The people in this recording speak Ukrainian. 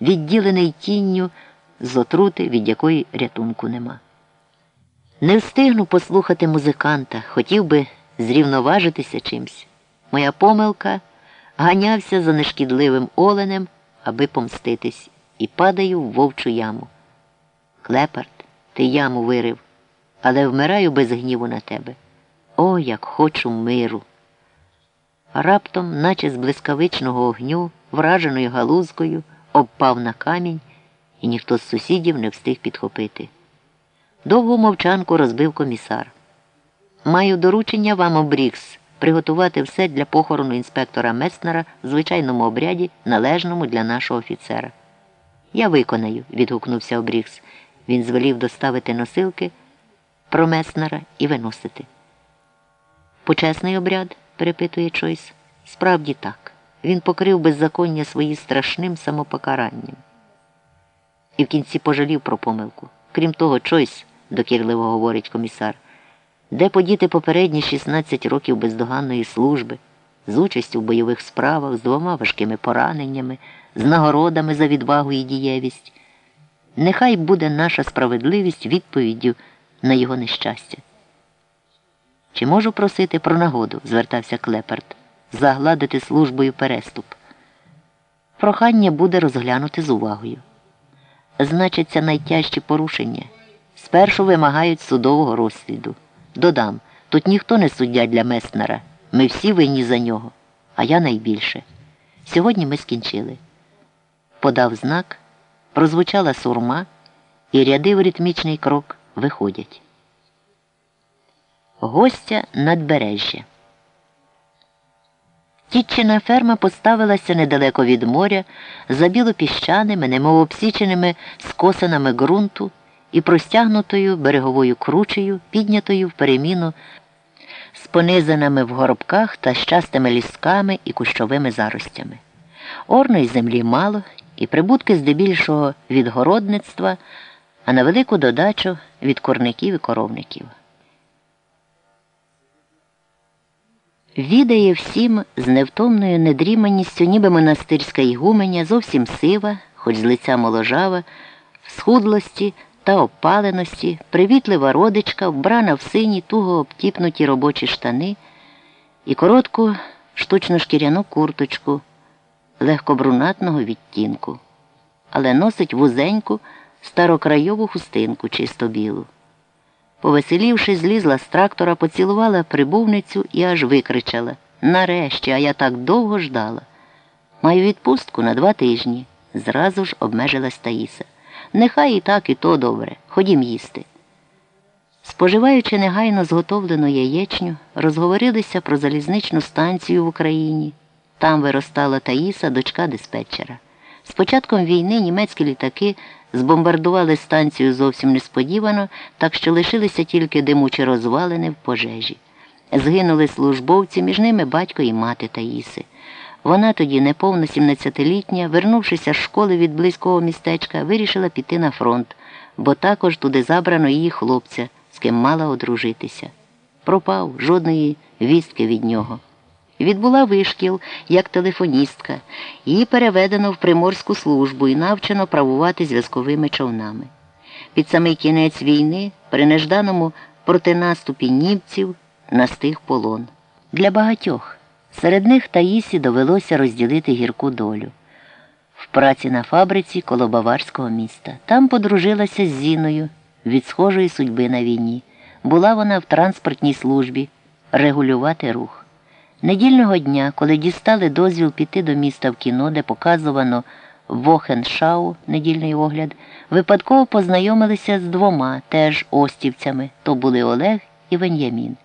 відділений тінню з отрути, від якої рятунку нема. Не встигну послухати музиканта, хотів би зрівноважитися чимсь. Моя помилка ганявся за нешкідливим оленем, аби помститись, і падаю в вовчу яму. Клепард, ти яму вирив, але вмираю без гніву на тебе. О, як хочу миру. Раптом, наче з блискавичного огню, враженою галузкою, обпав на камінь, і ніхто з сусідів не встиг підхопити. Довгу мовчанку розбив комісар. Маю доручення вам обрікс приготувати все для похорону інспектора Меснера в звичайному обряді, належному для нашого офіцера. Я виконаю, відгукнувся Обрікс. Він звелів доставити носилки про Меснера і виносити. Почесний обряд? перепитує Чойс. Справді так. Він покрив беззаконня свої страшним самопокаранням. І в кінці пожалів про помилку. Крім того, Чойс, докірливо говорить комісар, де подіти попередні 16 років бездоганної служби, з участю в бойових справах, з двома важкими пораненнями, з нагородами за відвагу і дієвість. Нехай буде наша справедливість відповіддю на його нещастя. Чи можу просити про нагоду, звертався Клеперт, загладити службою переступ. Прохання буде розглянути з увагою. Значаться найтяжчі порушення. Спершу вимагають судового розсліду. Додам, тут ніхто не суддя для Меснера. Ми всі винні за нього, а я найбільше. Сьогодні ми скінчили. Подав знак, прозвучала сурма, і ряди в ритмічний крок виходять. Гостя надбережжя. Тітчина ферма поставилася недалеко від моря, за білопіщаними, немов обсіченими скосинами ґрунту і простягнутою береговою кручею, піднятою в переміну з понизаними в горобках та щастими лісками і кущовими заростями. Орної землі мало, і прибутки здебільшого від городництва, а на велику додачу від курників і коровників. Відає всім з невтомною недріманістю, ніби монастирська ігуменя, зовсім сива, хоч з лиця моложава, в схудлості та обпаленості, привітлива родичка, вбрана в сині, туго обтіпнуті робочі штани і коротку штучно шкіряну курточку легкобрунатного відтінку, але носить вузеньку старокрайову хустинку чисто білу. Повеселівши, злізла з трактора, поцілувала прибувницю і аж викричала Нарешті, а я так довго ждала. Маю відпустку на два тижні. Зразу ж обмежилась Таїса. Нехай і так, і то добре. Ходім їсти. Споживаючи негайно зготовлену яєчню, розговорилися про залізничну станцію в Україні. Там виростала Таїса, дочка диспетчера. З початком війни німецькі літаки збомбардували станцію зовсім несподівано, так що лишилися тільки димучі розвалини в пожежі. Згинули службовці, між ними батько і мати Таїси. Вона тоді, неповна 17-літня, вернувшися з школи від близького містечка, вирішила піти на фронт, бо також туди забрано її хлопця, з ким мала одружитися. Пропав жодної вістки від нього. Відбула вишкіл як телефоністка, її переведено в приморську службу і навчено правувати зв'язковими човнами. Під самий кінець війни, при нежданому протинаступі німців, настиг полон. Для багатьох. Серед них Таїсі довелося розділити гірку долю. В праці на фабриці коло Баварського міста. Там подружилася з Зіною від схожої судьби на війні. Була вона в транспортній службі регулювати рух. Недільного дня, коли дістали дозвіл піти до міста в кіно, де показувано Вохеншау, недільний огляд, випадково познайомилися з двома теж остівцями то були Олег і Вен'ямін.